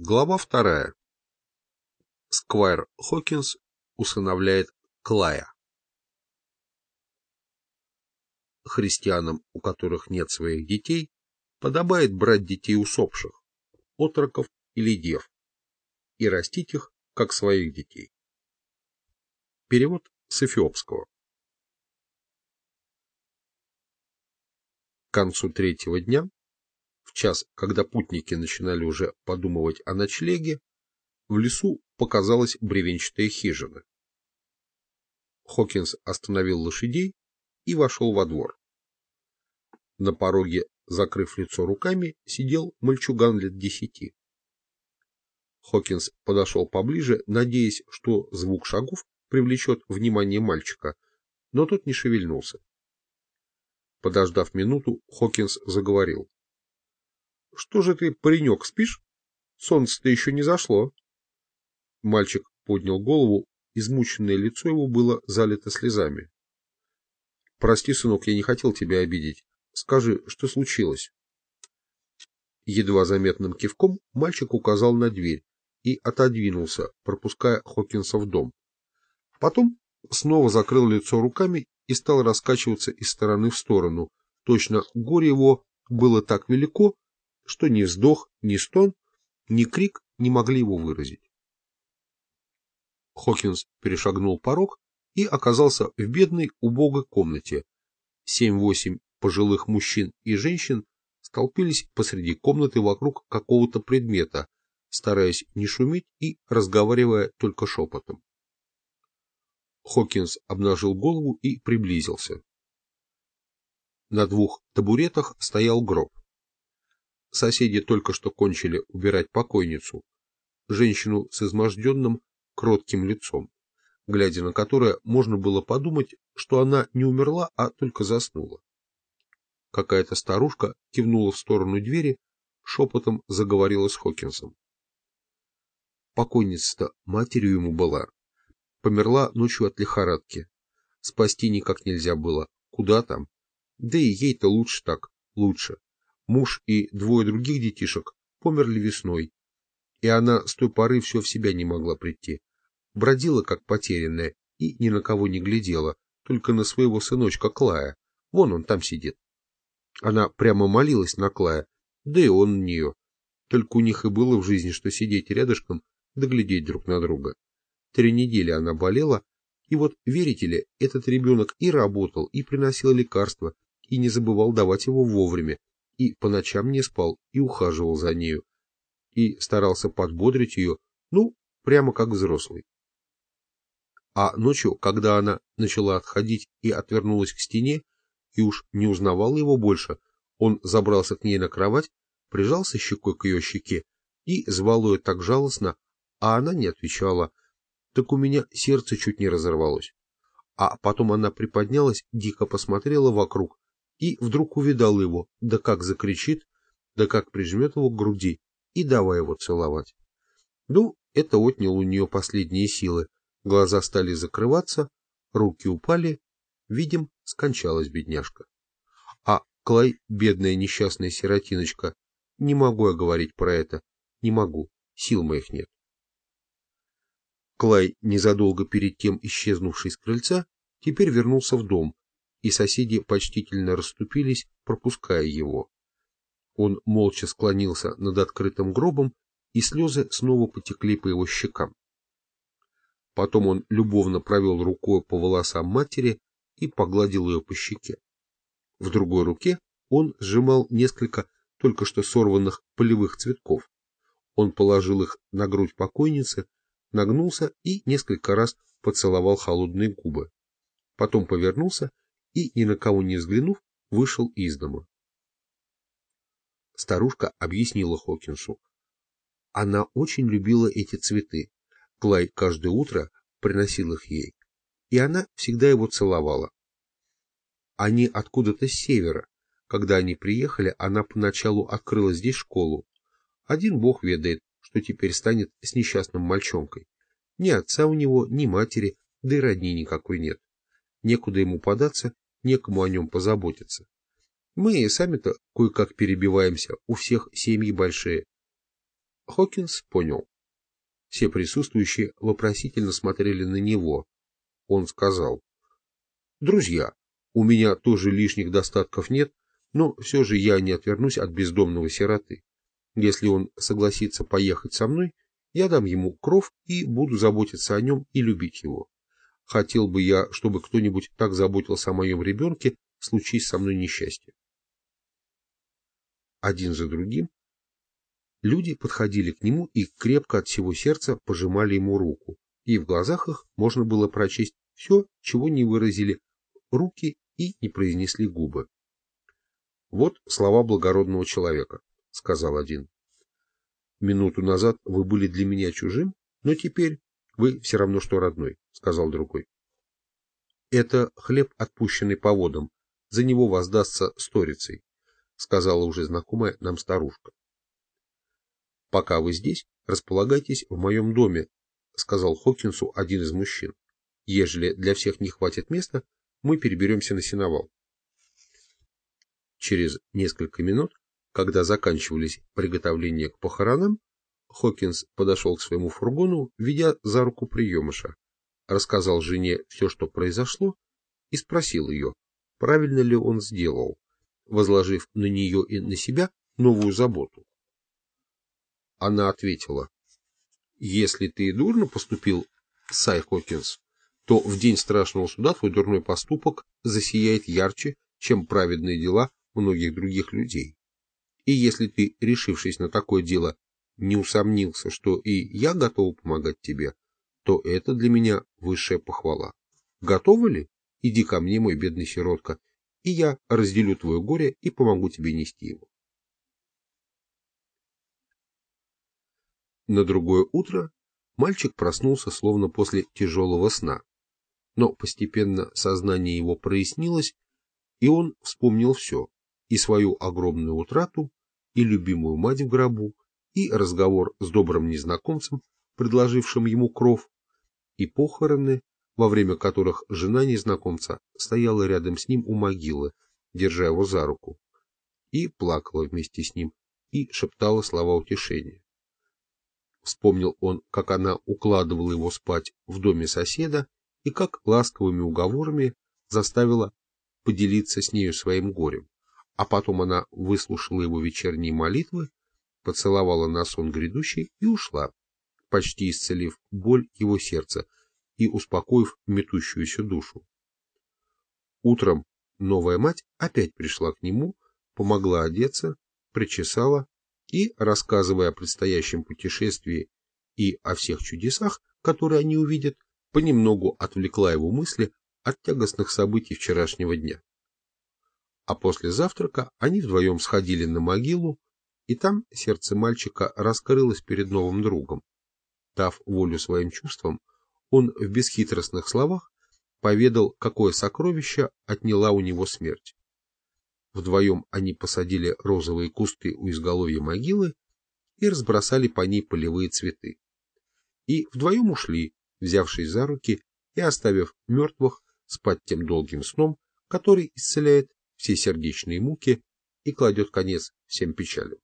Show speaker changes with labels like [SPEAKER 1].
[SPEAKER 1] Глава вторая. Сквайр Хокинс усыновляет Клая. Христианам, у которых нет своих детей, подобает брать детей усопших, отроков или дев, и растить их, как своих детей. Перевод с эфиопского. К концу третьего дня в час, когда путники начинали уже подумывать о ночлеге, в лесу показалась бревенчатая хижина. Хокинс остановил лошадей и вошел во двор. На пороге, закрыв лицо руками, сидел мальчуган лет десяти. Хокинс подошел поближе, надеясь, что звук шагов привлечет внимание мальчика, но тот не шевельнулся. Подождав минуту, Хокинс заговорил. Что же ты, паренек, спишь? Солнце-то еще не зашло. Мальчик поднял голову, измученное лицо его было залито слезами. Прости, сынок, я не хотел тебя обидеть. Скажи, что случилось? Едва заметным кивком мальчик указал на дверь и отодвинулся, пропуская Хокинса в дом. Потом снова закрыл лицо руками и стал раскачиваться из стороны в сторону. Точно горе его было так велико, что ни вздох, ни стон, ни крик не могли его выразить. Хокинс перешагнул порог и оказался в бедной, убогой комнате. Семь-восемь пожилых мужчин и женщин столпились посреди комнаты вокруг какого-то предмета, стараясь не шуметь и разговаривая только шепотом. Хокинс обнажил голову и приблизился. На двух табуретах стоял гроб. Соседи только что кончили убирать покойницу, женщину с изможденным, кротким лицом, глядя на которое можно было подумать, что она не умерла, а только заснула. Какая-то старушка кивнула в сторону двери, шепотом заговорила с Хокинсом. Покойница-то матерью ему была. Померла ночью от лихорадки. Спасти никак нельзя было. Куда там? Да и ей-то лучше так, лучше. Муж и двое других детишек померли весной, и она с той поры все в себя не могла прийти. Бродила, как потерянная, и ни на кого не глядела, только на своего сыночка Клая. Вон он там сидит. Она прямо молилась на Клая, да и он на нее. Только у них и было в жизни, что сидеть рядышком да глядеть друг на друга. Три недели она болела, и вот, верите ли, этот ребенок и работал, и приносил лекарства, и не забывал давать его вовремя, и по ночам не спал, и ухаживал за нею, и старался подбодрить ее, ну, прямо как взрослый. А ночью, когда она начала отходить и отвернулась к стене, и уж не узнавал его больше, он забрался к ней на кровать, прижался щекой к ее щеке и звал ее так жалостно, а она не отвечала. Так у меня сердце чуть не разорвалось. А потом она приподнялась, дико посмотрела вокруг и вдруг увидал его, да как закричит, да как прижмет его к груди, и давай его целовать. Ну, это отняло у нее последние силы, глаза стали закрываться, руки упали, видим, скончалась бедняжка. А Клай, бедная несчастная сиротиночка, не могу я говорить про это, не могу, сил моих нет. Клай, незадолго перед тем исчезнувший с крыльца, теперь вернулся в дом, и соседи почтительно расступились, пропуская его. Он молча склонился над открытым гробом, и слезы снова потекли по его щекам. Потом он любовно провел рукой по волосам матери и погладил ее по щеке. В другой руке он сжимал несколько только что сорванных полевых цветков. Он положил их на грудь покойницы, нагнулся и несколько раз поцеловал холодные губы. Потом повернулся и, ни на кого не взглянув, вышел из дома. Старушка объяснила Хокинсу. Она очень любила эти цветы. Клай каждое утро приносил их ей, и она всегда его целовала. Они откуда-то с севера. Когда они приехали, она поначалу открыла здесь школу. Один бог ведает, что теперь станет с несчастным мальчонкой. Ни отца у него, ни матери, да и родни никакой нет. Некуда ему податься, некому о нем позаботиться. Мы и сами-то кое-как перебиваемся, у всех семьи большие. Хокинс понял. Все присутствующие вопросительно смотрели на него. Он сказал, «Друзья, у меня тоже лишних достатков нет, но все же я не отвернусь от бездомного сироты. Если он согласится поехать со мной, я дам ему кров и буду заботиться о нем и любить его. Хотел бы я, чтобы кто-нибудь так заботился о моем ребенке, случись со мной несчастье. Один за другим люди подходили к нему и крепко от всего сердца пожимали ему руку, и в глазах их можно было прочесть все, чего не выразили руки и не произнесли губы. «Вот слова благородного человека», — сказал один. «Минуту назад вы были для меня чужим, но теперь вы все равно, что родной», — сказал другой. «Это хлеб, отпущенный по водам, за него воздастся сторицей», — сказала уже знакомая нам старушка. «Пока вы здесь, располагайтесь в моем доме», — сказал Хокинсу один из мужчин. «Ежели для всех не хватит места, мы переберемся на сеновал». Через несколько минут, когда заканчивались приготовления к похоронам, Хокинс подошел к своему фургону, ведя за руку приемыша, рассказал жене все, что произошло, и спросил ее, правильно ли он сделал, возложив на нее и на себя новую заботу. Она ответила, «Если ты дурно поступил, Сай Хокинс, то в день страшного суда твой дурной поступок засияет ярче, чем праведные дела многих других людей. И если ты, решившись на такое дело, не усомнился, что и я готов помогать тебе, то это для меня высшая похвала. Готова ли? Иди ко мне, мой бедный сиротка, и я разделю твое горе и помогу тебе нести его. На другое утро мальчик проснулся словно после тяжелого сна, но постепенно сознание его прояснилось, и он вспомнил все, и свою огромную утрату, и любимую мать в гробу, и разговор с добрым незнакомцем, предложившим ему кров, и похороны, во время которых жена незнакомца стояла рядом с ним у могилы, держа его за руку, и плакала вместе с ним, и шептала слова утешения. Вспомнил он, как она укладывала его спать в доме соседа и как ласковыми уговорами заставила поделиться с нею своим горем а потом она выслушала его вечерние молитвы, поцеловала на сон грядущий и ушла, почти исцелив боль его сердца и успокоив метущуюся душу. Утром новая мать опять пришла к нему, помогла одеться, причесала и, рассказывая о предстоящем путешествии и о всех чудесах, которые они увидят, понемногу отвлекла его мысли от тягостных событий вчерашнего дня а после завтрака они вдвоем сходили на могилу, и там сердце мальчика раскрылось перед новым другом. Дав волю своим чувствам, он в бесхитростных словах поведал, какое сокровище отняла у него смерть. Вдвоем они посадили розовые кусты у изголовья могилы и разбросали по ней полевые цветы. И вдвоем ушли, взявшись за руки и оставив мертвых спать тем долгим сном, который исцеляет все сердечные муки и кладет конец всем печалям.